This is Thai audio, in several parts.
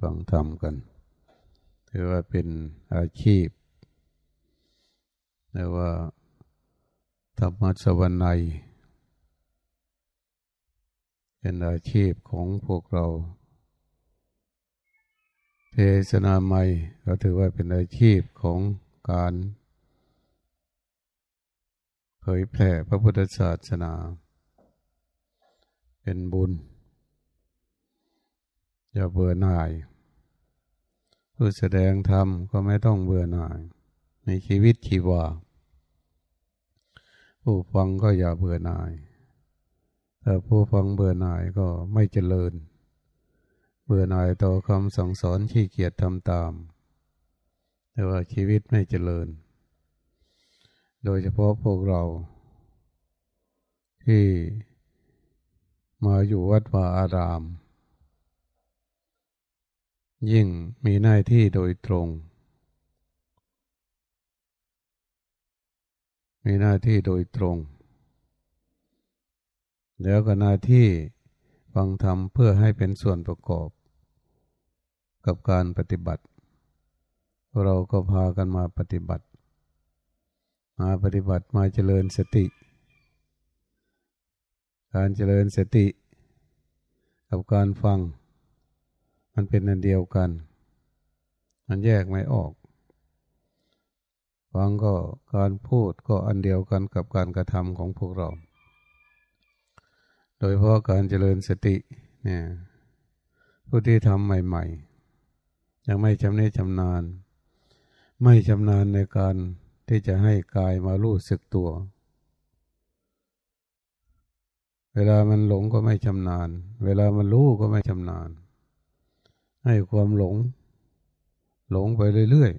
ฟังธรรมกัน ถือว่าเป็นอาชีพเรียกว่าธรรมะสวรรค์เป็นอาชีพของพวกเรา เทศนาใหม่ก็ถือว่าเป็นอาชีพของการเผยแผ่พระพุทธศาสนา เป็นบุญ อย่าเบื่อหน่ายผู้แสดงธรรมก็ไม่ต้องเบื่อหน่าย ในชีวิตชีวาผู้ฟังก็อย่าเบื่อหน่ายถ้าผู้ฟังเบื่อหน่ายก็ไม่เจริญ เบื่อหน่ายต่อคำสั่งสอนขี้เกียจทำตาม แต่ว่าชีวิตไม่เจริญ โดยเฉพาะพวกเรา ที่มาอยู่วัดวาอาราม ยิ่งมีหน้าที่โดยตรง มีหน้าที่โดยตรง แล้วก็หน้าที่ฟังธรรมเพื่อให้เป็นส่วนประกอบ กับการปฏิบัติ เราก็พากันมาปฏิบัติ มาปฏิบัติมาเจริญสติ การเจริญสติ กับการฟัง มันเป็นอันเดียวกัน มันแยกไม่ออกฟังก็การพูดก็อันเดียวกันกับการกระทำของพวกเรา โดยเพราะการเจริญสติเนี่ยผู้ที่ทำใหม่ ๆ ยังไม่ชำนิชำนาญ ไม่ชำนาญในการที่จะให้กายมารู้สึกตัว เวลามันหลงก็ไม่ชำนาญ เวลามันรู้ก็ไม่ชำนาญ ให้ความหลง หลงไปเรื่อย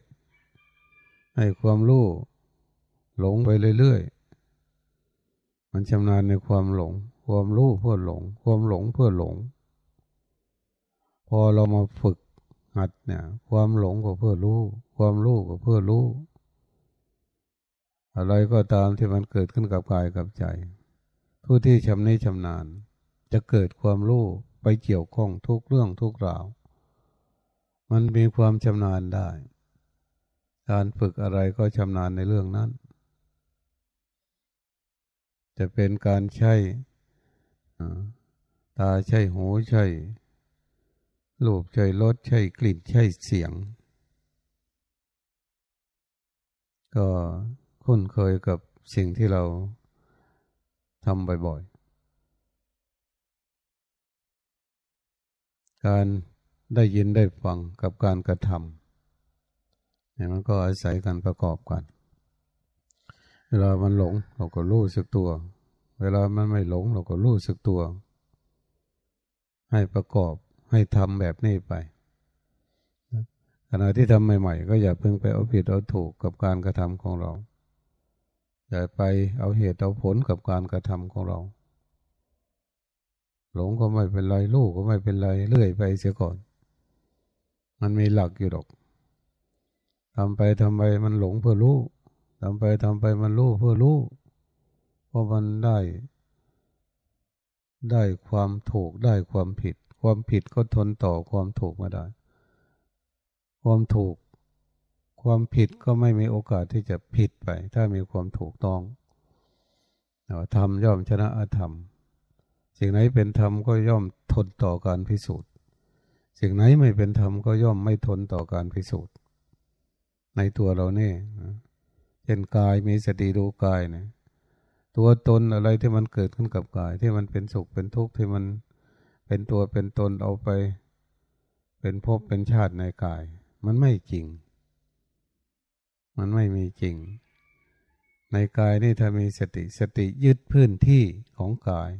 ๆ ให้ความรู้หลงไปเรื่อยๆ มันชำนาญในความหลง ความรู้เพื่อหลง ความหลงเพื่อหลง พอเรามาฝึกหัดเนี่ย ความหลงก็เพื่อรู้ ความรู้ก็เพื่อรู้ อะไรก็ตามที่มันเกิดขึ้นกับกายกับใจ ผู้ที่ชำนิชำนาญ จะเกิดความรู้ไปเกี่ยวข้องทุกเรื่องทุกราว มันมีความชำนาญได้ การฝึกอะไรก็ชำนาญในเรื่องนั้น จะเป็นการใช้ตาใช้หูใช้รูปใช้รสใช้กลิ่นใช้เสียง ก็คุ้นเคยกับสิ่งที่เราทำบ่อยๆ การ ได้ยินได้ฟังกับการกระทำเนี่ยมันก็อาศัยกันประกอบกัน เวลามันหลงเราก็รู้สึกตัว เวลามันไม่หลงเราก็รู้สึกตัว ให้ประกอบให้ทำแบบนี้ไปขณะที่ทำใหม่ๆ ก็อย่าเพิ่งไปเอาผิดเอาถูกกับการกระทำของเรา อย่าไปเอาเหตุเอาผลกับการกระทำของเราหลงก็ไม่เป็นไรลูกก็ไม่เป็นไรเลื่อยไปเสียก่อน มันมีหลักอยู่ดอกทำไปทำไปมันหลงเพื่อรู้ทำไปทำไปมันรู้เพื่อรู้เพราะมันได้ ได้ความถูกได้ความผิด ความผิดก็ทนต่อความถูกมาได้ ความถูก ความผิดก็ไม่มีโอกาสที่จะผิดไป ถ้ามีความถูกต้องธรรมย่อมชนะอธรรม สิ่งไหนเป็นธรรมก็ย่อมทนต่อการพิสูจน์ สิ่งไหนไม่เป็นธรรมก็ย่อมไม่ทนต่อการพิสูจน์ ในตัวเราเนี่ยเช่นกายมีสติดูกายเนี่ยตัวตนอะไรที่มันเกิดขึ้นกับกาย ที่มันเป็นสุขเป็นทุกข์ที่มันเป็นตัวเป็นตนเอาไป เป็นภพเป็นชาติในกาย มันไม่จริง มันไม่มีจริง ในกายนี่ถ้ามีสติสติยึดพื้นที่ของกาย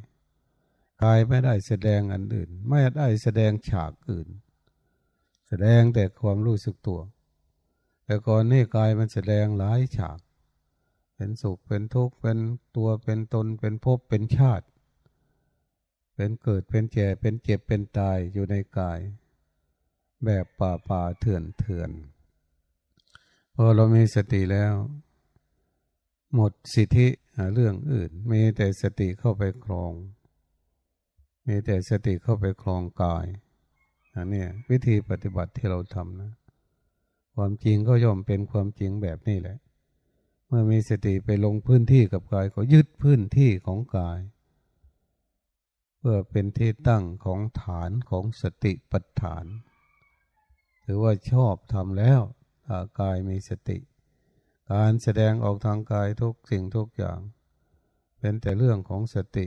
กายไม่ได้แสดงอันอื่น ไม่ได้แสดงฉากอื่น แสดงแต่ความรู้สึกตัว แต่ก่อนนี่กายมันแสดงหลายฉาก เป็นสุขเป็นทุกข์เป็นตัวเป็นตนเป็นภพเป็นชาติ เป็นเกิดเป็นแก่เป็นเจ็บเป็นตายอยู่ในกาย แบบป่าป่าเถื่อนเถื่อนพอเรามีสติแล้ว หมดสิทธิเรื่องอื่นมีแต่สติเข้าไปครอง มีแต่สติเข้าไปคลองกายอันนี้วิธีปฏิบัติที่เราทำนะ ความจริงก็ย่อมเป็นความจริงแบบนี้แหละ เมื่อมีสติไปลงพื้นที่กับกายก็ยึดพื้นที่ของกาย เพื่อเป็นที่ตั้งของฐานของสติปัฏฐานถือว่าชอบทำแล้วถ้ากายมีสติ การแสดงออกทางกายทุกสิ่งทุกอย่าง เป็นแต่เรื่องของสติ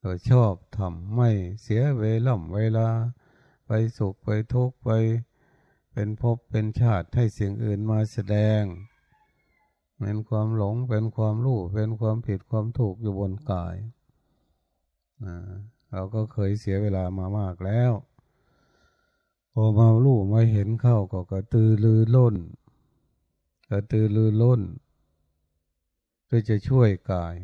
เราชอบทำไม่เสียเวล่ำเวลา ไปสุขไปทุกข์ไป เป็นภพเป็นชาติให้เสิ่งอื่นมาแสดง เป็นความหลงเป็นความรู้เป็นความผิดความถูกอยู่บนกายเราก็เคยเสียเวลามามากแล้วพอมาลู่มาเห็นเข้าก็กระตือรือร้นกระตือรือร้นเพื่อจะช่วยกาย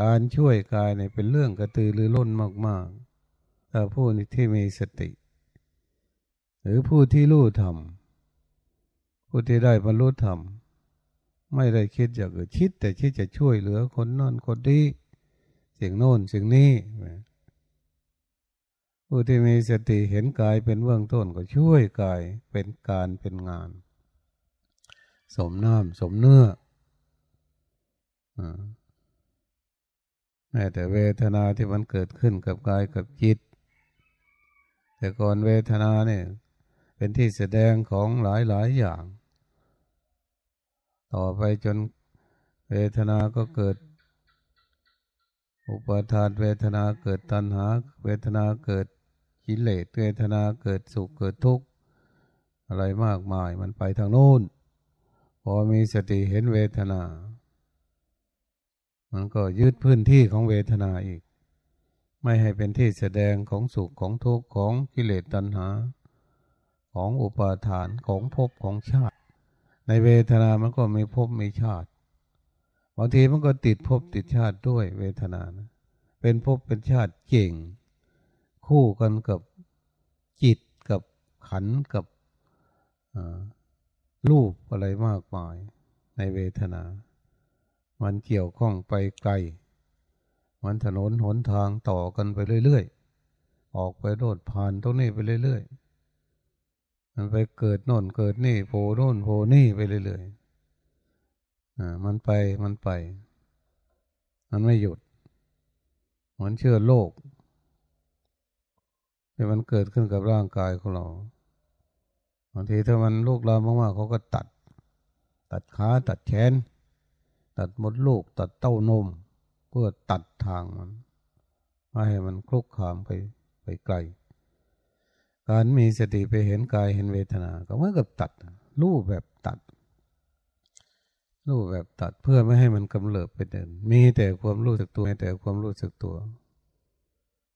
การช่วยกายเนี่ยเป็นเรื่องกระตือรือร้นมากๆถ้าผู้ที่มีสติ หรือผู้ที่รู้ธรรมผู้ที่ได้บรรลุธรรมไม่ได้คิดอยากอื่นคิด แต่คิดจะช่วยเหลือคนนั่นคนนี้สิ่งโน้นสิ่งนี้ผู้ที่มีสติเห็นกายเป็นเบื้องต้นก็ช่วยกายเป็นการเป็นงาน สมน้ำสมเนื้อ แม้แต่เวทนาที่มันเกิดขึ้นกับกายกับจิต แต่ก่อนเวทนาเนี่ยเป็นที่แสดงของหลายหลายอย่าง ต่อไปจนเวทนาก็เกิด อุปทานเวทนาเกิดตัณหา เวทนาเกิดกิเลสเวทนาเกิดสุขเกิดทุกข์อะไรมากมายมันไปทางโน้นพอมีสติเห็นเวทนา มันก็ยึดพื้นที่ของเวทนาอีก ไม่ให้เป็นที่แสดงของสุขของทุกข์ของกิเลสตัณหา ของอุปาทานของภพของชาติ ในเวทนามันก็มีภพมีชาติบางทีมันก็ติดภพติดชาติด้วยเวทนานะเป็นภพเป็นชาติเก่ง คู่กันกับจิตกับขันกับรูปอะไรมากมายในเวทนา มันเกี่ยวข้องไปไกล มันถนนหนทางต่อกันไปเรื่อยๆ ออกไปโดดผ่านตรงนี้ไปเรื่อยๆ มันไปเกิดโน่นเกิดนี่โผล่โน่นโผล่นี่ไปเรื่อยๆ อ่า มันไปมันไป มันไม่หยุดเหมือนเชื่อโลกที่มันเกิดขึ้นกับร่างกายของเราบางทีถ้ามันลูกเรามากๆเขาก็ตัด ตัดขาตัดแขน ตัดมดลูกตัดเต้านมเพื่อตัดทางมันไม่ให้มันคลุกคามไปไปไกล การมีสติไปเห็นกายเห็นเวทนา ก็เหมือนกับตัดรูปแบบตัดรูปแบบตัดเพื่อไม่ให้มันกำเริบไปเดิน มีแต่ความรู้สึกตัวมีแต่ความรู้สึกตัว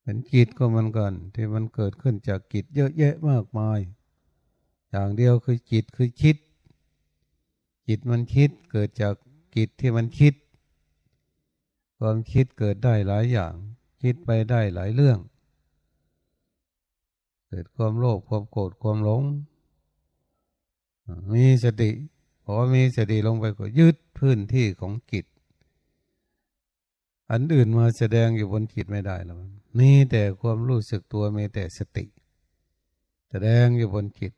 เป็นกิจก็มันกันที่มันเกิดขึ้นจากกิจเยอะแยะมากมาย อย่างเดียวคือจิตคือคิด จิตมันคิดเกิดจาก กิจที่มันคิด ความคิดเกิดได้หลายอย่าง คิดไปได้หลายเรื่อง เกิดความโลภความโกรธความหลง มีสติพอมีสติลงไปก็ยึดพื้นที่ของจิตอันอื่นมาแสดงอยู่บนจิตไม่ได้แล้วมีแต่ความรู้สึกตัวมีแต่สติ แสดงอยู่บนจิต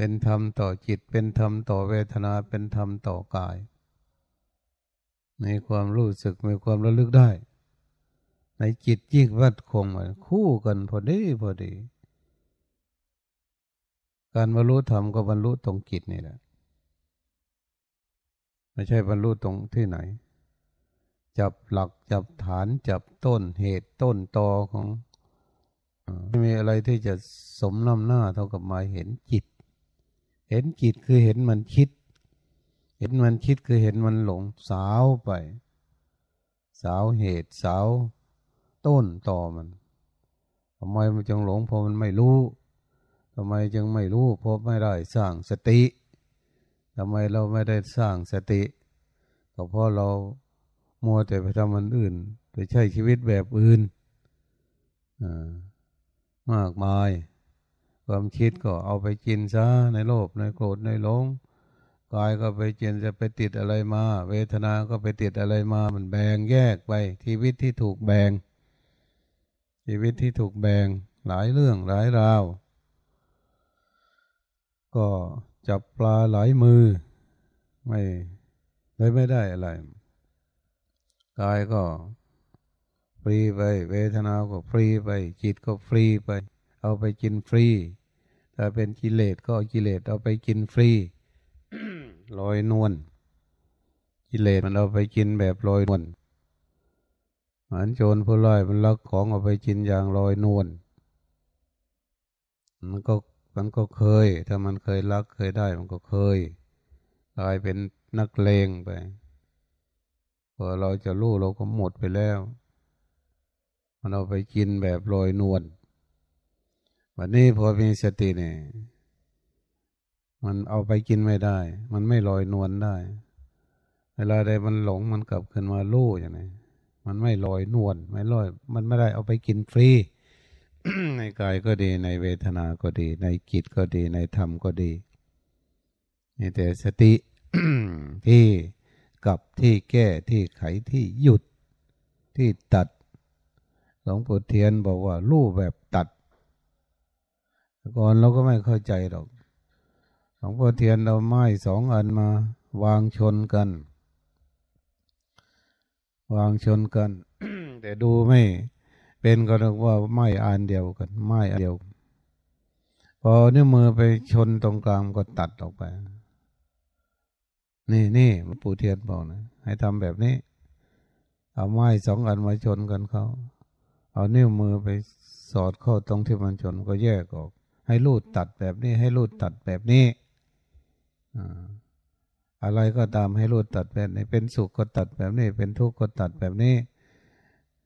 เป็นธรรมต่อจิต เป็นธรรมต่อเวทนา เป็นธรรมต่อกายในความรู้สึก มีความระลึกได้ ในจิตยิ่งวัดคงมันคู่กันพอดีพอดี การบรรลุธรรมก็บรรลุตรงจิตนี่แหละ ไม่ใช่บรรลุตรงที่ไหน จับหลักจับฐานจับต้นเหตุต้นตอของไม่มีอะไรที่จะสมน้ำหน้าเท่ากับมาเห็นจิต เห็นจิตคือเห็นมันคิด เห็นมันคิดคือเห็นมันหลงสาวไป สาวเหตุสาวต้นต่อมันทำไมมันจึงหลงเพราะมันไม่รู้ทำไมจึงไม่รู้เพราะไม่ได้สร้างสติทำไมเราไม่ได้สร้างสติก็เพราะเรามัวแต่ไปทำมันอื่น ไปใช้ชีวิตแบบอื่นมากมาย ความคิดก็เอาไปกินซะในโลภในโกรธในหลงกายก็ไปเจนจะไปติดอะไรมา เวทนาก็ไปติดอะไรมา มันแบ่งแยกไป ชีวิตที่ถูกแบ่งชีวิตที่ถูกแบ่งหลายเรื่องหลายราว ก็จับปลาหลายมือ ไม่เลยไม่ได้อะไรกายก็ฟรีไป เวทนาก็ฟรีไป จิตก็ฟรีไป เอาไปกินฟรี ถ้าเป็นกิเลสก็กิเลสเอาไปกินฟรีลอยนวลกิเลสมันเอาไปกินแบบลอยนวลเหมือนโจรผู้ร้ายมันลักของเอาไปกินอย่างลอยนวลมันก็มันก็เคย ถ้ามันเคยลักเคยได้มันก็เคยกลายเป็นนักเลงไปพอเราจะรู้เราก็หมดไปแล้ว มันเอาไปกินแบบลอยนวล วันนี้พอมีสติเนี่ยมันเอาไปกินไม่ได้ มันไม่ลอยนวลได้ เวลาใดมันหลงมันกลับขึ้นมาลู่อย่างนี้มันไม่ลอยนวลไม่ลอย มันไม่ได้เอาไปกินฟรีในกายก็ดีในเวทนาก็ดี ในจิตก็ดีในธรรมก็ดีนี่แต่สติที่กับที่แก้ที่ไขที่หยุดที่ตัดหลวงปู่เทียนบอกว่าลู่แบบ ก่อนเราก็ไม่เข้าใจหรอกหลวงพ่อเทียนเราไม้สองอันมาวางชนกัน วางชนกัน แต่ดูไม่เป็นก็นึกว่าไม้อันเดียวกัน ไม้อันเดียว พอเนี่ยมือไปชนตรงกลางก็ตัดออกไป นี่นี่ปู่เทียนบอกนะให้ทำแบบนี้ เอาไม้สองอันมาชนกันเขาเอานิ้วมือไปสอดเข้าตรงที่มันชนก็แยกออก ให้ลูดตัดแบบนี้ ให้ลูดตัดแบบนี้อะไรก็ตามให้รูดตัดแบบนี้ เป็นสุขก็ตัดแบบนี้ เป็นทุกข์ก็ตัดแบบนี้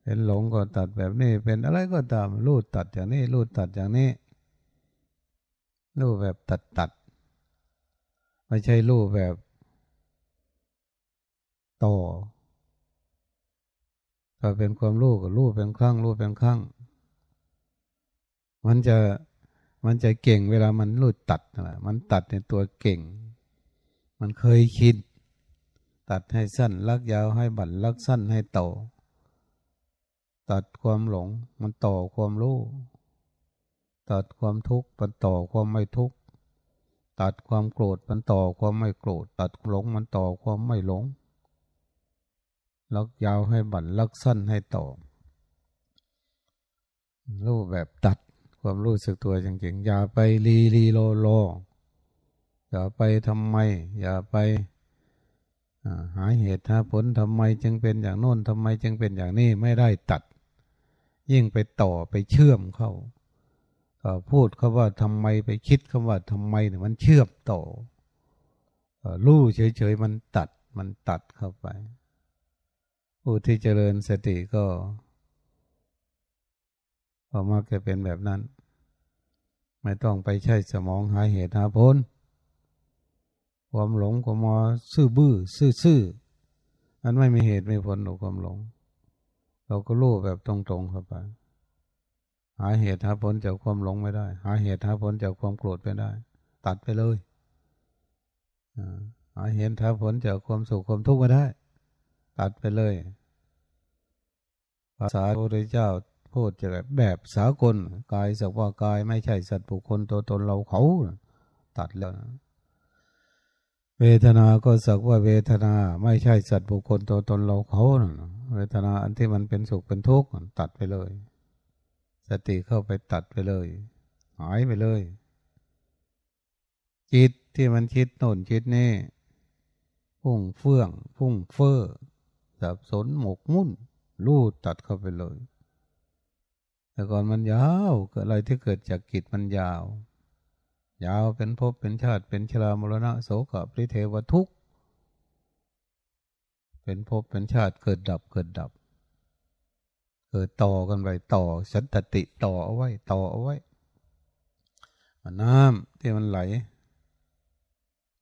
เป็นหลงก็ตัดแบบนี้ เป็นอะไรก็ตามรูดตัดอย่างนี้รูดตัดอย่างนี้รูดแบบตัดตัดไม่ใช่รูดแบบต่อถ้าเป็นความรู้ก็รู้เป็นครั้งรู้เป็นครั้ง มันจะ มันจะเก่งเวลามันรูดตัดนะมันตัดในตัวเก่ง มันเคยคิด ตัดให้สั้นลักยาวให้บั่นลักสั้นให้โตตัดความหลง มันต่อความรู้ ตัดความทุกข์มันต่อความไม่ทุกข์ ตัดความโกรธมันต่อความไม่โกรธ ตัดหลงมันต่อความไม่หลง ลักยาวให้บั่นลักสั้นให้ต่อรู้แบบตัด ความรู้สึกตัวจริงๆอย่าไปลีลีโลโล อย่าไปทำไม อย่าไปหาเหตุหาผลทำไมจึงเป็นอย่างโน้นทำไมจึงเป็นอย่างนี้ไม่ได้ตัด ยิ่งไปต่อไปเชื่อมเข้าพูดคาว่าทำไมไปคิดคาว่าทำไมเนี่ยมันเชื่อมต่อรู้เฉยๆมันตัดมันตัดเข้าไป ผู้ที่เจริญสติก็ กมาจะเป็นแบบนั้น ไม่ต้องไปใช้สมองหาเหตุหาผลความหลงก็มาซื่อบื้อซื่อซื่ออันไม่มีเหตุไม่ผลของความหลง เราก็รู้แบบตรงๆเข้าไปหาเหตุหาผลจากความหลงไม่ได้ หาเหตุหาผลจากความโกรธไม่ได้ ตัดไปเลยหาเหตุหาผลจากความสุขความทุกข์ไม่ได้ ตัดไปเลยภาษาพระพุทธเจ้า พูดจะแบบสากลกายสักว่ากายไม่ใช่สัตว์บุคคลตัวตนเราเขา ตัดแล้วนะเวทนาก็สักว่าเวทนาไม่ใช่สัตว์บุคคลตัวตนเราเขาเวทนาอันที่มันเป็นสุขเป็นทุกข์ตัดไปเลย สติเข้าไปตัดไปเลย หายไปเลย จิตที่มันคิดโน่นคิดนี่พุ่งเฟื่อง พุ่งเฟ้อสับสนหมกมุ่นลู่ตัดเข้าไปเลย แต่ก่อนมันยาวเกิดอะไรที่เกิดจากจิตมันยาว ยาวเป็นภพเป็นชาติเป็นชรามรณะโสกปริเทวทุกเป็นภพเป็นชาติเกิดดับเกิดดับ เกิดต่อกันไปต่อสันตติต่อเอาไว้ต่อเอาไว้น้ำที่มันไหล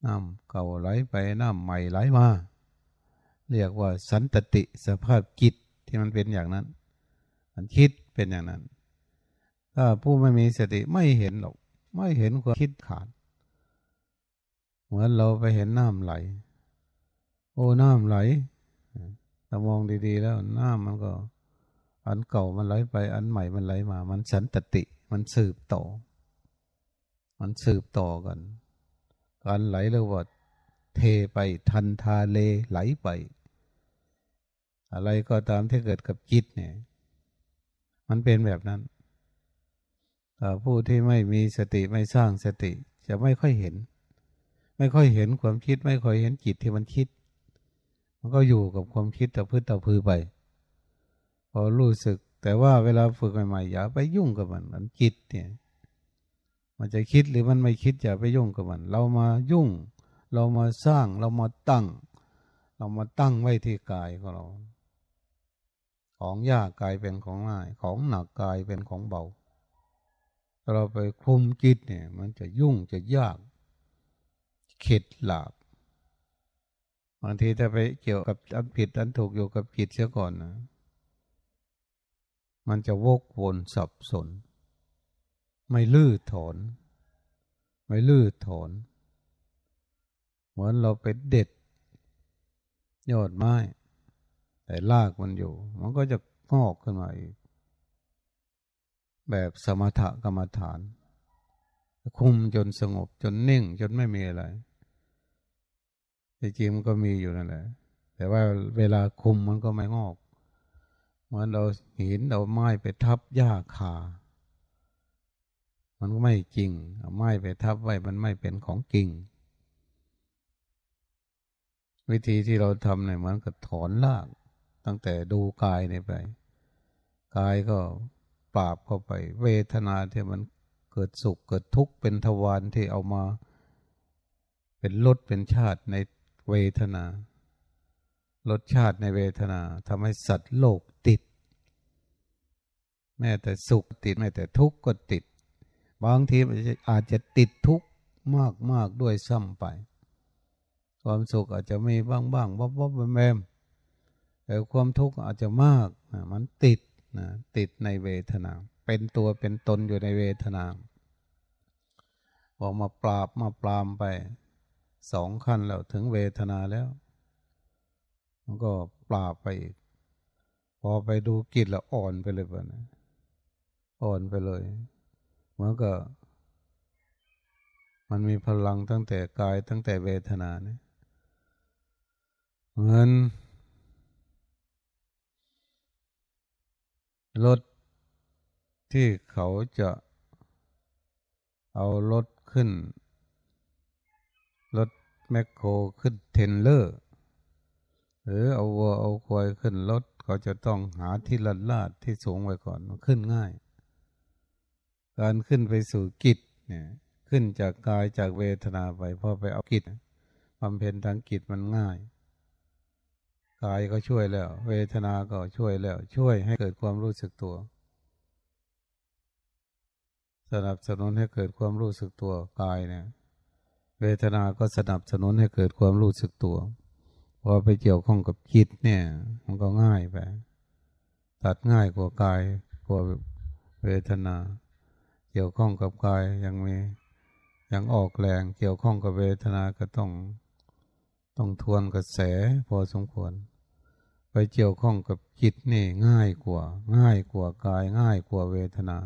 น้ำเก่าไหลไปน้ำใหม่ไหลมา เรียกว่าสันตติสภาพจิตที่มันเป็นอย่างนั้น มันคิด เป็นอย่างนั้น ถ้าผู้ไม่มีสติไม่เห็นหรอก ไม่เห็นความคิดขาด เหมือนเราไปเห็นน้ำไหล โอ้น้ำไหลแต่มองดีๆ แล้วน้ำมันก็ อันเก่ามันไหลไป อันใหม่มันไหลมา มันสันตติ มันสืบต่อ มันสืบต่อกัน การไหลเรียกว่าเทไปทันทาเลไหลไป อะไรก็ตามที่เกิดกับจิตเนี่ย มันเป็นแบบนั้นแต่ผู้ที่ไม่มีสติไม่สร้างสติ จะไม่ค่อยเห็น ไม่ค่อยเห็นความคิด ไม่ค่อยเห็นจิตที่มันคิด มันก็อยู่กับความคิดต่พื้นต่พือไป พอรู้สึก แต่ว่าเวลาฝึกใหม่ๆอย่าไปยุ่งกับมันมันจิตเนี่ย มันจะคิดหรือมันไม่คิดอย่าไปยุ่งกับมัน เรามายุ่ง เรามาสร้างเรามาตั้ง เรามาตั้งไว้ที่กายของเรา ของยากกายเป็นของง่าย ของหนักกายเป็นของเบาเราไปคุมจิตเนี่ย มันจะยุ่งจะยาก เข็ดหลาบบางทีถ้าไปเกี่ยวกับอันผิดอันถูกอยู่กับจิตเสียก่อนนะมันจะวกวนสับสน ไม่ลื้อถอน ไม่ลื้อถอน เหมือนเราไปเด็ด ยอดไม้ แต่ลากมันอยู่ มันก็จะงอกขึ้นมาอีก แบบสมถกรรมฐาน คุมจนสงบจนนิ่งจนไม่มีอะไรจริงๆมันก็มีอยู่นั่นแหละ แต่ว่าเวลาคุมมันก็ไม่งอก เหมือนเราหินเอาไม้ไปทับหญ้าคา มันก็ไม่จริง เอาไม้ไปทับไว้มันไม่เป็นของจริง วิธีที่เราทำเนี่ยเหมือนกับถอนราก ตั้งแต่ดูกายนี่ไป กายก็ปราบเข้าไป เวทนาที่มันเกิดสุขเกิดทุกข์เป็นทวารที่เอามา เป็นรสเป็นชาติในเวทนารสชาติในเวทนาทำให้สัตว์โลกติด แม้แต่สุขติดแม้แต่ทุกข์ก็ติด บางทีอาจจะติดทุกข์มากมากด้วยซ้ำไป ความสุขอาจจะมีบ้างบ้างวับวับแมม แต่ความทุกข์อาจจะมากมันติดนะติดในเวทนา เป็นตัวเป็นตนอยู่ในเวทนาบอกมาปราบมาปรามไปสองขั้นแล้วถึงเวทนาแล้ว มันก็ปราบไปอีก พอไปดูกิจแล้วอ่อนไปเลยปะนะอ่อนไปเลยเหมือนกับมันมีพลังตั้งแต่กายตั้งแต่เวทนาเนี่ยเหมือน รถที่เขาจะเอารถขึ้น รถแมคโครขึ้นเทนเลอร์ หรือเอาวัวเอาควายขึ้นรถเขาจะต้องหาที่ลัดลาดที่สูงไว้ก่อนมันขึ้นง่าย การขึ้นไปสู่กิจเนี่ยขึ้นจากกายจากเวทนาไปพอไปเอากิจบำเพ็ญทางกิจมันง่าย กายก็ช่วยแล้ว เวทนาก็ช่วยแล้ว ช่วยให้เกิดความรู้สึกตัว สนับสนุนให้เกิดความรู้สึกตัวกายเนี่ย เวทนาก็สนับสนุนให้เกิดความรู้สึกตัว พอไปเกี่ยวข้องกับจิตเนี่ย มันก็ง่ายไป ตัดง่ายกว่ากายกว่าเวทนา เกี่ยวข้องกับกายยังมียังออกแรงเกี่ยวข้องกับเวทนาก็ต้อง ต้องทวนกระแสพอสมควร ไปเกี่ยวข้องกับจิตนี่ง่ายกว่า ง่ายกว่ากายง่ายกว่าเวทนา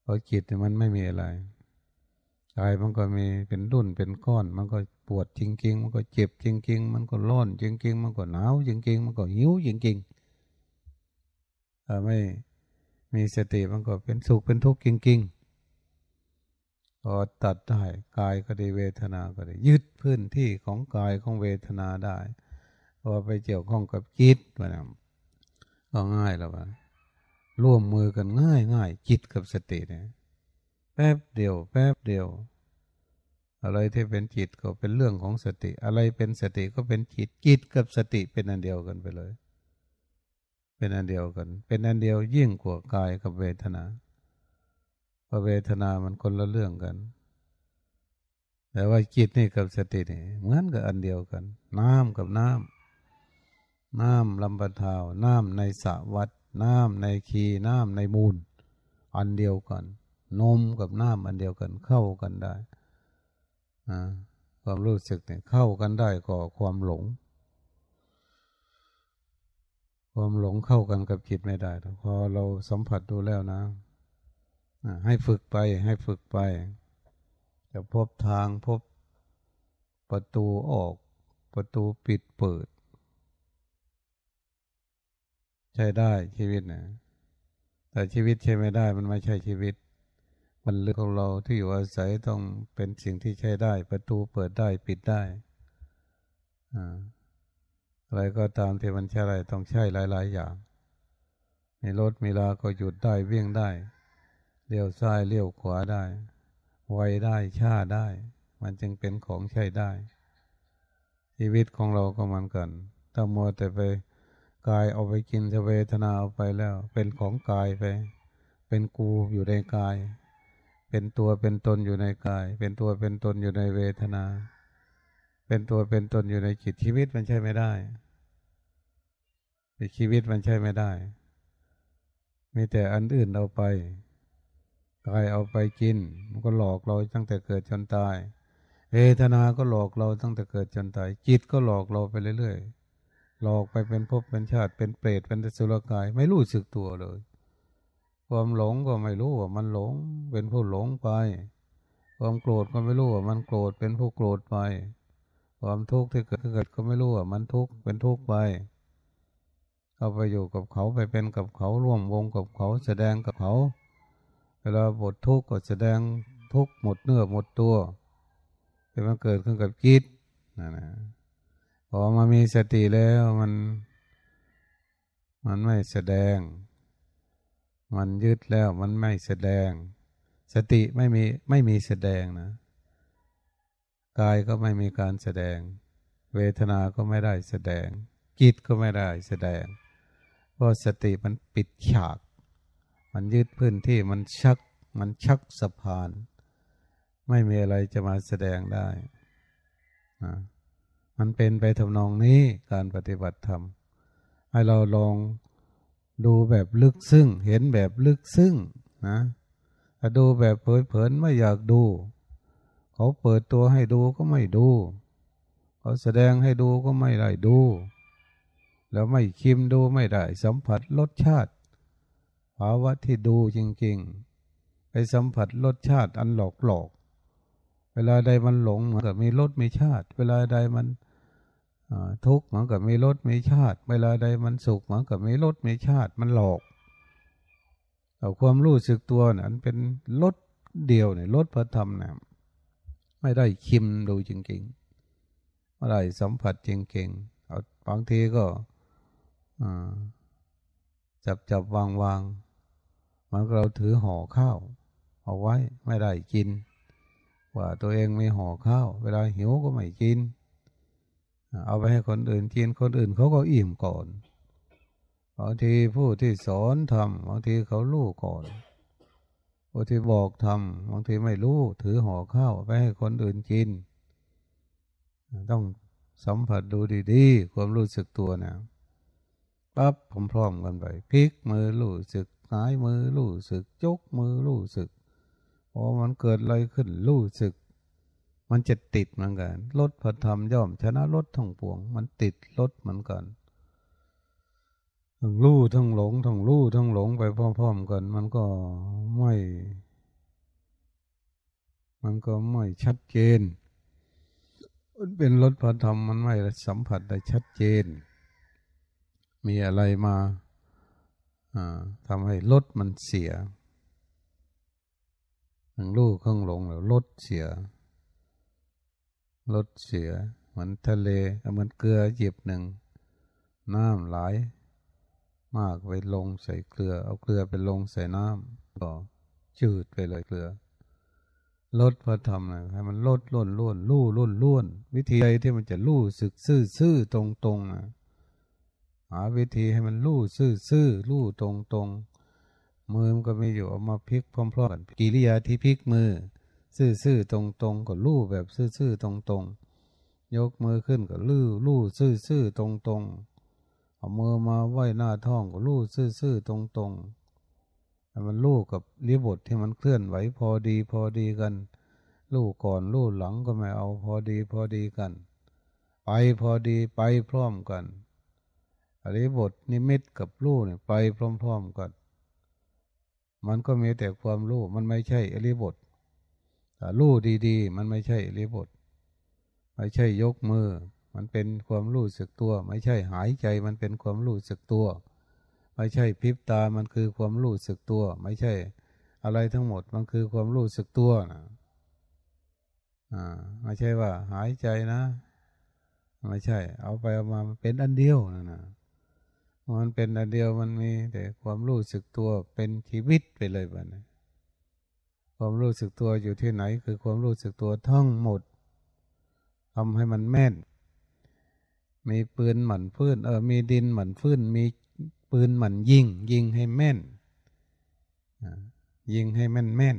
เพราะจิตมันไม่มีอะไรกายมันก็มีเป็นรุ่นเป็นก้อน มันก็ปวดจริงๆ มันก็เจ็บจริง ๆ มันก็ร้อนจริง ๆ มันก็หนาวจริง ๆ มันก็หิวจริงๆถ้าไม่มีสติมันก็เป็นสุขเป็นทุกข์จริงๆพอตัดได้กายก็ได้เวทนาก็ได้ยึดพื้นที่ของกายของเวทนาได้ พอไปเกี่ยวข้องกับจิตมันก็ง่ายแล้วว่าร่วมมือกันง่ายง่ายจิตกับสติเนี่ยแป๊บเดียว แป๊บเดียว อะไรที่เป็นจิตก็เป็นเรื่องของสติ อะไรเป็นสติก็เป็นจิตจิตกับสติเป็นอันเดียวกันไปเลย เป็นอันเดียวกัน เป็นอันเดียวยิ่งกว่ากายกับเวทนาเพราะเวทนามันคนละเรื่องกัน แต่ว่าจิตนี่กับสตินี่เหมือนกับอันเดียวกัน น้ำกับน้ำ น้ำลำบะทาว น้ำในสระวัด น้ำในคีน้ำในมูล อันเดียวกัน นมกับน้ำอันเดียวกันเข้ากันได้ความรู้สึกเนี่ยเข้ากันได้ก็ความหลงคความหลงเข้ากันกับจิตไม่ได้พอเราสัมผัสดูแล้วนะให้ฝึกไปให้ฝึกไป จะพบทางพบประตูออก ประตูปิดเปิด ใช้ได้ชีวิตนะแต่ชีวิตใช้ไม่ได้มันไม่ใช่ชีวิต มันเรื่องของเราที่อยู่อาศัยต้องเป็นสิ่งที่ใช้ได้ ประตูเปิดได้ปิดได้อะไรก็ตามที่มันใช่อะไรต้องใช้หลาย ๆ อย่างมีรถมีลาก็หยุดได้เวี่ยงได้เลี้ยวซ้ายเลี้ยวขวาได้ไวได้ช้าได้ มันจึงเป็นของใช้ได้ ชีวิตของเราก็เหมันกันถ้ามัวแต่ไป กายเอาไปกินจะเวทนาเอาไปแล้ว เป็นของกายไป เป็นกูอยู่ในกาย เป็นตัวเป็นตนอยู่ในกาย เป็นตัวเป็นตนอยู่ในเวทนา เป็นตัวเป็นตนอยู่ในจิตชีวิตมันใช่ไม่ได้ชีวิตมันใช่ไม่ได้ มีแต่อันอื่นเอาไปกายเอาไปกิน มันก็หลอกเราตั้งแต่เกิดจนตายเวทนาก็หลอกเราตั้งแต่เกิดจนตาย จิตก็หลอกเราไปเรื่อยๆ หลอกไปเป็นภพเป็นชาติเป็นเปรตเป็นสุรกาย ไม่รู้สึกตัวเลย ความหลงก็ไม่รู้ว่ามันหลง เป็นผู้หลงไป ความโกรธก็ไม่รู้ว่ามันโกรธเป็นผู้โกรธไป ความทุกข์ที่เกิดเกิดก็ไม่รู้ว่ามันทุกข์เป็นทุกข์ไปเอาไปอยู่กับเขาไปเป็นกับเขาร่วมวงกับเขาแสดงกับเขา เวลาบททุกข์ก็แสดงทุกข์หมดเนื้อหมดตัวแต่มันเกิดขึ้นกับจิตนะนะ พอมามีสติแล้วมันมันไม่แสดง มันยึดแล้วมันไม่แสดง สติไม่มีไม่มีแสดงนะกายก็ไม่มีการแสดง เวทนาก็ไม่ได้แสดง จิตก็ไม่ได้แสดง เพราะสติมันปิดฉาก มันยึดพื้นที่มันชัก มันชักสะพาน ไม่มีอะไรจะมาแสดงได้นะ มันเป็นไปทำนองนี้การปฏิบัติธรรม ให้เราลองดูแบบลึกซึ้งเห็นแบบลึกซึ้งนะถ้าดูแบบเผยๆไม่อยากดู เขาเปิดตัวให้ดูก็ไม่ดู เขาแสดงให้ดูก็ไม่ได้ดู แล้วไม่คิมดูไม่ได้ สัมผัสรสชาติภาวะที่ดูจริงๆ ไปสัมผัสรสชาติอันหลอกหลอก เวลาใดมันหลงเหมือนกับมีรสมีชาติ เวลาใดมัน ทุกข์เหมือนกับมีรสมีชาติ เวลาใดมันสุขเหมือนกับมีรสมีชาติมันหลอกเอาความรู้สึกตัวนั้นเป็นรสเดียวเนี่ยรสพระธรรมนี่ยไม่ได้คิมดูจริงๆไม่ได้สัมผัสจริงๆเอาบางทีก็จับจับวางวางมันเราถือห่อข้าว เอาไว้ไม่ได้กิน ว่าตัวเองไมีห่อข้าว เวลาหิวก็ไม่กิน เอาไปให้คนอื่นกินคนอื่นเขาก็อิ่มก่อนบางทีผู้ที่สอนทำบางทีเขารู้ก่อนบางทีบอกทำบางทีไม่รู้ถือห่อข้าวไปให้คนอื่นกิน ต้องสัมผัสดูดีๆ ความรู้สึกตัวนะปั๊บผมพร้อมกันไปพลิกมือรู้สึกหายมือรู้สึก จกมือรู้สึกพอมันเกิดอะไรขึ้นรู้สึก มันจะติดเหมือนกันลดพระธรรมย่อม ชนะลดทั้งปวง มันติดลดเหมือนกันทั้งรู้ทั้งหลงทั้งรู้ทั้งหลงไปพร้อมๆกัน มันก็ไม่ มันก็ไม่ชัดเจน มันเป็นรถพระธรรมมันไม่สัมผัสได้ชัดเจน มีอะไรมาทำให้รถมันเสียทั้งลูกข้งหลงแล้วรถเสีย รถเสีย เหมือนทะเลเหมือนเกลือหยิบหนึ่ง น้ำไหลมากไปลงใส่เกลือ เอาเกลือไปลงใส่น้ำก็จืดไปเลยเกลือลดพอทำนะให้มันลดล้นล้วนลู่ล้นล้วน วิธีใดที่มันจะลู่สึกซื่อซื่อตรงตรงนะหาวิธีให้มันลู่ซื่อซื่อลู่ตรงตรงมือมันก็ไมีอยู่เอามาพลิกพร้อมๆกันกิริยาที่พลิกมือ ซื่อซื่อตรงตรงก็ลู่แบบซื่อซื่อตรงตรงยกมือขึ้นก็ลู่ลู่ซื่อซื่อตรงตรงเอามือมาไหวหน้าท้องก็ลู่ซื่อซื่อตรงตรงมันลู่กับริบทที่มันเคลื่อนไหวพอดีพอดีกัน ลู่ก่อนลู่หลังก็ไม่เอาพอดีพอดีกัน ไปพอดีไปพร้อมกันริบทนิมิตกับรู้เนี่ยไปพร้อมๆกัน มันก็มีแต่ความรู้มันไม่ใช่อริบท รู้ดีๆ มันไม่ใช่ริบท ไม่ใช่ยกมือ มันเป็นความรู้สึกตัว ไม่ใช่หายใจ มันเป็นความรู้สึกตัว ไม่ใช่พริบตา มันคือความรู้สึกตัว ไม่ใช่ อะไรทั้งหมด มันคือความรู้สึกตัวนะอ่าไม่ใช่ว่า หายใจนะไม่ใช่ เอาไปเอามาเป็นอันเดียวนะนะมันเป็นอันเดียวมันมีแต่ความรู้สึกตัวเป็นชีวิตไปเลยบ้านี้ ความรู้สึกตัวอยู่ที่ไหน คือความรู้สึกตัวทั้งหมดทำให้มันแม่น มีปืนหมันฟื้นเออมีดินหมันฟื้น มีปืนหมันยิง ยิงให้แม่น ยิงให้แม่นแม่น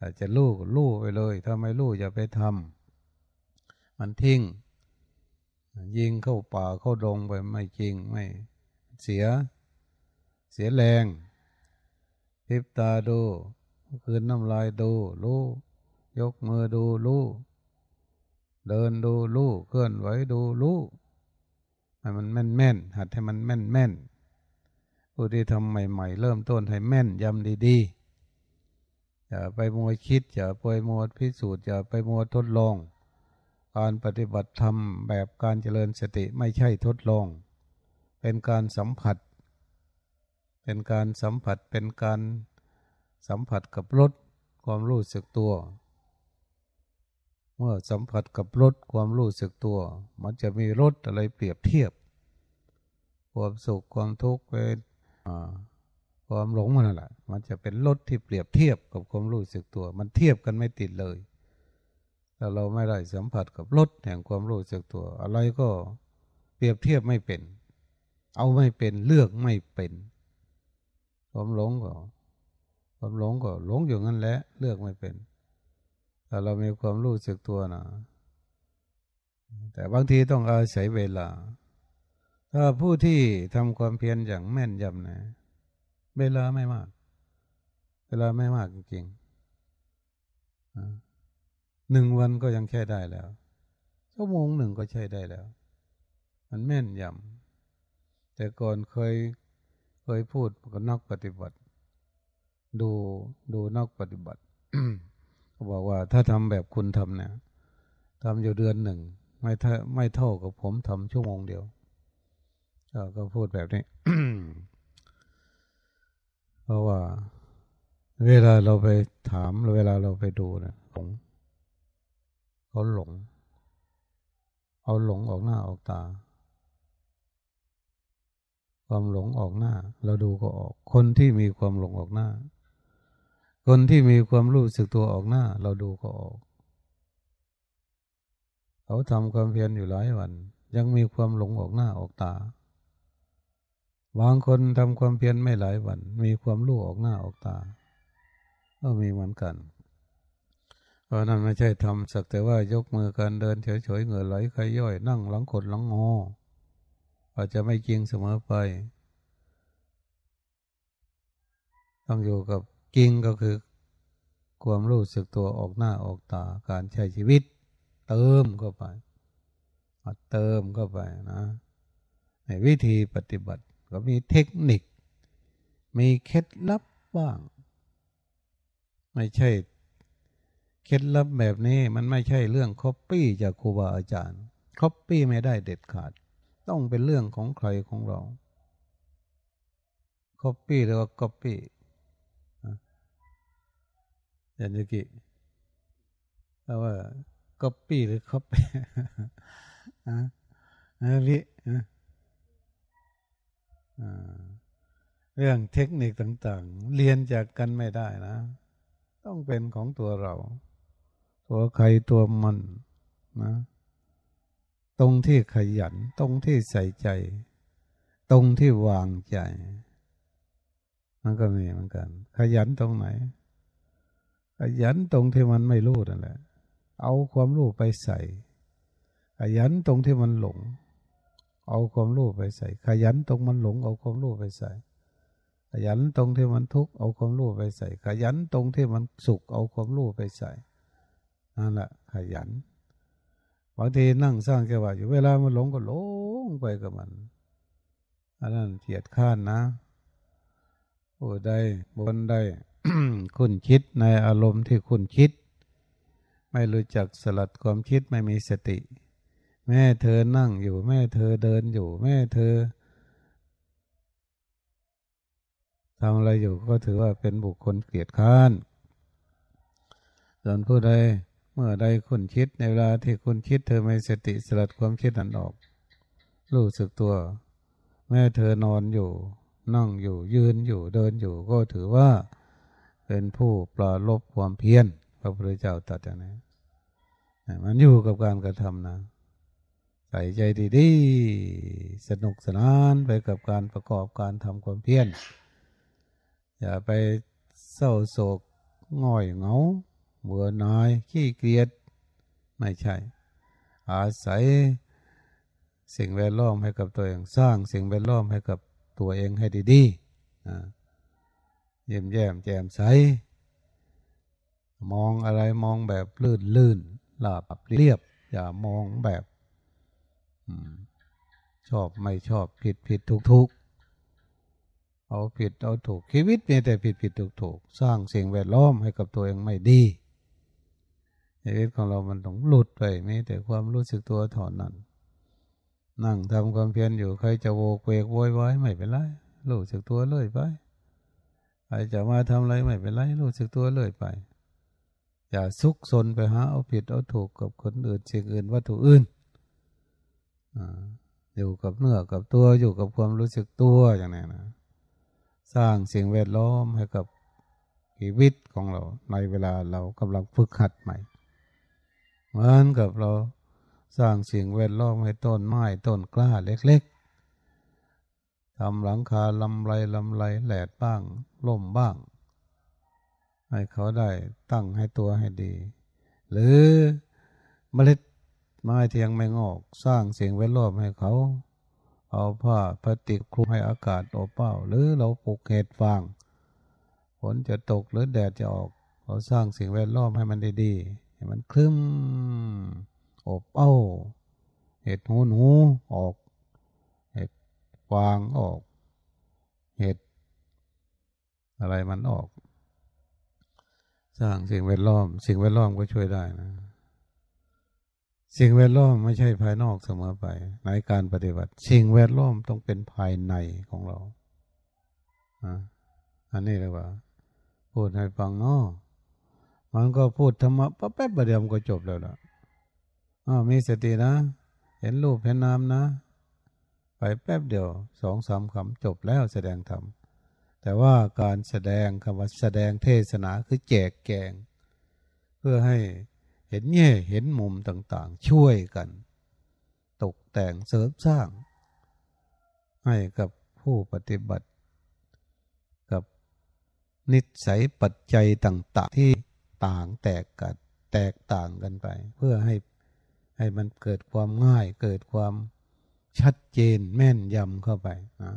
อาจจะลู่ลู่ไปเลย ถ้าไม่ลู่อย่าไปทำมันทิ้ง ยิงเข้าป่าเข้าดงไปไม่จริงไม่เสีย เสียแรงพิบตาดู คืนน้ำลายดูรู้ ยกมือดูรู้ เดินดูรู้ เคลื่อนไหวดูรู้ให้มันแม่นแม่นหัดให้มันแม่นแม่นผู้ที่ทำใหม่ ๆ เริ่มต้นให้แม่นยำดีๆ อย่าไปมัวคิด อย่าไปมัวพิสูจน์ อย่าไปมัวทดลอง การปฏิบัติธรรมแบบการเจริญสติไม่ใช่ทดลอง เป็นการสัมผัส เป็นการสัมผัสเป็นการ สัมผัสกับรสความรู้สึกตัว เมื่อสัมผัสกับรสความรู้สึกตัว มันจะมีรสอะไรเปรียบเทียบ ความสุขความทุกข์เป็นความหลงมันแหละ มันจะเป็นรสที่เปรียบเทียบกับความรู้สึกตัว มันเทียบกันไม่ติดเลยแต่เราไม่ได้สัมผัสกับรสแห่งความรู้สึกตัว อะไรก็เปรียบเทียบไม่เป็น เอาไม่เป็นเลือกไม่เป็น ความหลงก็ ความหลงก็หลงอยู่งั้นแหละเลือกไม่เป็นแต่เรามีความรู้สึกตัวนะแต่บางทีต้องอาศัยเวลา ถ้าผู้ที่ทำความเพียรอย่างแม่นยำนะเวลาไม่มาก เวลาไม่มากจริงๆหนึ่งวันก็ยังแค่ได้แล้วชั่วโมงหนึ่งก็ใช้ได้แล้ว มันแม่นยำแต่ก่อนเคยเคยพูดกับนักปฏิบัติ ดูดูนักปฏิบัติเขาบอกว่าถ้าทำแบบคุณทำเนี่ยทำอยู่เดือนหนึ่ง ไม่ท่าไม่เท่ากับผมทำชั่วโมงเดียวก็พูดแบบนี้เพราะว่า เวลาเราไปถามเวลาเราไปดูเนี่ยหลงเขาหลง เอาหลงออกหน้าออกตา ความหลงออกหน้า เราดูก็ออก คนที่มีความหลงออกหน้า คนที่มีความรู้สึกตัวออกหน้า เราดูก็ออก เขาทำความเพียรอยู่หลายวัน ยังมีความหลงออกหน้าออกตา บางคนทำความเพียรไม่หลายวัน มีความรู้ออกหน้าออกตา ก็มีเหมือนกัน เพราะนั้นไม่ใช่ทำสักแต่ว่ายกมือการเดินเฉยๆเหงื่อไหลใครย่อยนั่งหลังขดหลังงออาจจะไม่จริงเสมอไป ต้องอยู่กับ จริงก็คือ ความรู้สึกตัวออกหน้าออกตาการใช้ชีวิต เติมเข้าไปมาเติมเข้าไปนะ ในวิธีปฏิบัติก็มีเทคนิค มีเคล็ดลับบ้าง ไม่ใช่ เคล็ดลับแบบนี้มันไม่ใช่เรื่องคอปปี้จากครูบาอาจารย์คอปปี้ไม่ได้เด็ดขาด ต้องเป็นเรื่องของใครของเราคอปปี้หรือว่าคอปปี้ ยันยุกิเพราะว่าก๊อปปี้หรือคอปปี้อะนะพี่เรื่องเทคนิคต่าง ๆ เรียนจากกันไม่ได้นะ ต้องเป็นของตัวเรา ตัวใครตัวมันนะ ตรงที่ขยัน ตรงที่ใส่ใจ ตรงที่วางใจ มันก็มีเหมือนกัน ขยันตรงไหน ขยันตรงที่มันไม่รู้นั่นแหละ เอาความรู้ไปใส่ขยันตรงที่มันหลง เอาความรู้ไปใส่ ขยันตรงมันหลง เอาความรู้ไปใส่ ขยันตรงที่มันทุกข์เอาความรู้ไปใส่ ขยันตรงที่มันสุขเอาความรู้ไปใส่นั่นแหละขยันบางทีนั่งสร้างแกว่าอยู่เวลามันหลงก็หลงไปกับมันอันนั้นเกียดข้านนะผู้ใดบนใด คุณคิดในอารมณ์ที่คุณคิด ไม่รู้จักสลัดความคิดไม่มีสติ แม่เธอนั่งอยู่แม่เธอเดินอยู่ แม่เธอทำอะไรอยู่ก็ถือว่าเป็นบุคคลเกียดข้านส่วนผู้ใดเมื่อใดคุณคิดในเวลาที่คุณคิดเธอไม่สติสลัดความคิดนั้นออก รู้สึกตัว แม่เธอนอนอยู่ นั่งอยู่ยืนอยู่เดินอยู่ก็ถือว่า เป็นผู้ปลาลบความเพียรพระพุทธเจ้าตรัสอย่างนี้มันอยู่กับการกระทำนะ ใส่ใจดีๆสนุกสนานไปกับการประกอบการทำความเพียรอย่าไปเศร้าโศกง่อยเหงาเบื่อหน่ายขี้เกียจไม่ใช่ อาศัยสิ่งแวดล้อมให้กับตัวเองสร้างสิ่งแวดล้อมให้กับตัวเองให้ดีๆ เยี่ยมแย้มแจ่มใส มองอะไรมองแบบลื่นลื่นหลับเรียบ อย่ามองแบบชอบไม่ชอบผิดผิดถูกถูกเอาผิดเอาถูกชีวิตมีแต่ผิดผิดถูกถูกสร้างสิ่งแวดล้อมให้กับตัวเองไม่ดีชีวิตของเรามันต้องหลุดไปมีแต่ความรู้สึกตัวถอนนั้นนั่งทำความเพียรอยู่ใครจะโวกเวกโวยไว้ไม่เป็นไรรู้สึกตัวเลยไป ใครจะมาทำอะไรไม่เป็นไรรู้สึกตัวเลยไป อย่าซุกซนไปหาเอาผิดเอาถูกกับคนอื่นสิ่งอื่นวัตถุอื่นอยู่กับเนื้อกับตัวอยู่กับความรู้สึกตัวอย่างนี้นะ สร้างสิ่งแวดล้อมให้กับชีวิตของเรา ในเวลาเรากำลังฝึกหัดใหม่ เหมือนกับเราสร้างสิ่งแวดล้อมให้ต้นไม้ต้นกล้าเล็กๆทำหลังคาลำไรลำไรแหลดบ้าง ล่มบ้าง ให้เขาได้ตั้งให้ตัวให้ดี หรือเมล็ดไม้ที่ยังไม่งอกสร้างเสิ่งแวดล้อมให้เขา เอาผ้าพลาสติกคลุมให้อากาศอบเป้า หรือเราปลูกเห็ดฟางฝนจะตกหรือแดดจะออก เราสร้างสิ่งแวดล้อมให้มันดีๆให้มันคลึ้มอบเอ้าเห็ดหูหนูออก เห็ดฟางออก เห็ด อะไรมันออก สร้างสิ่งแวดล้อม สิ่งแวดล้อมก็ช่วยได้นะสิ่งแวดล้อมไม่ใช่ภายนอกเสมอไป ในการปฏิบัติ สิ่งแวดล้อมต้องเป็นภายในของเราอันนี้เลยว่า พูดให้ฟังเนาะมันก็พูดธรรมะแป๊บๆเดียวมันก็จบแล้วล่ะอ๋อมีสตินะ เห็นรูปเห็นนามนะ ไปแป๊บเดียวสองสามคำจบแล้วแสดงธรรม แต่ว่าการแสดงคำว่าแสดงเทศนาคือแจกแกงเพื่อให้เห็นแง่เห็นมุมต่างๆ ช่วยกัน ตกแต่งเสริมสร้าง ให้กับผู้ปฏิบัติ กับนิสัยปัจจัยต่าง ๆ ที่ต่างแตกกันแตกต่างกันไป เพื่อให้ให้มันเกิดความง่ายเกิดความชัดเจนแม่นยำเข้าไปนะ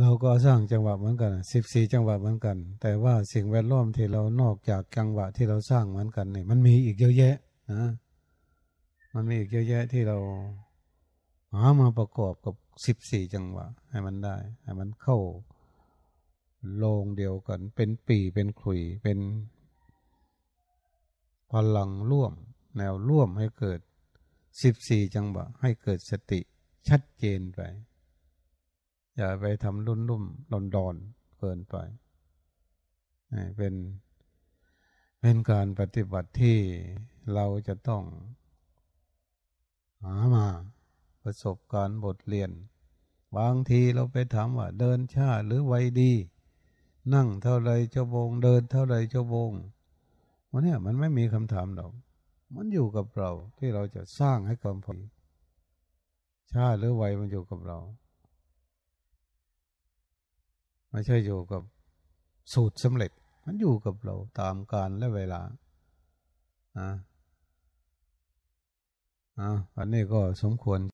เราก็สร้างจังหวะเหมือนกันสิบสี่จังหวะเหมือนกัน แต่ว่าสิ่งแวดล้อมที่เรานอกจากจังหวะที่เราสร้างเหมือนกันเนี่ยมันมีอีกเยอะแยะนะมันมีอีกเยอะแยะที่เราหามาประกอบกับสิบสี่จังหวะ ให้มันได้ ให้มันเข้าโลงเดียวกัน เป็นปีเป็นขลุยเป็นพลังร่วม แนวร่วมให้เกิดสิบสี่จังหวะ ให้เกิดสติชัดเจนไป อย่าไปทำรุ่นรุ่มดอนดอนเกินไปเป็นเป็นการปฏิบัติที่เราจะต้องหามาประสบการณ์บทเรียน บางทีเราไปถามว่าเดินช้าหรือไวดี นั่งเท่าไรชั่วโมงเดินเท่าไรชั่วโมงวันนี้มันไม่มีคำถามหรอกมันอยู่กับเราที่เราจะสร้างให้ความพอดีชาหรือไวมันอยู่กับเรา ไม่ใช่อยู่กับสูตรสำเร็จ มันอยู่กับเราตามการและเวลาอ่าอ่าวันนี้ก็สมควร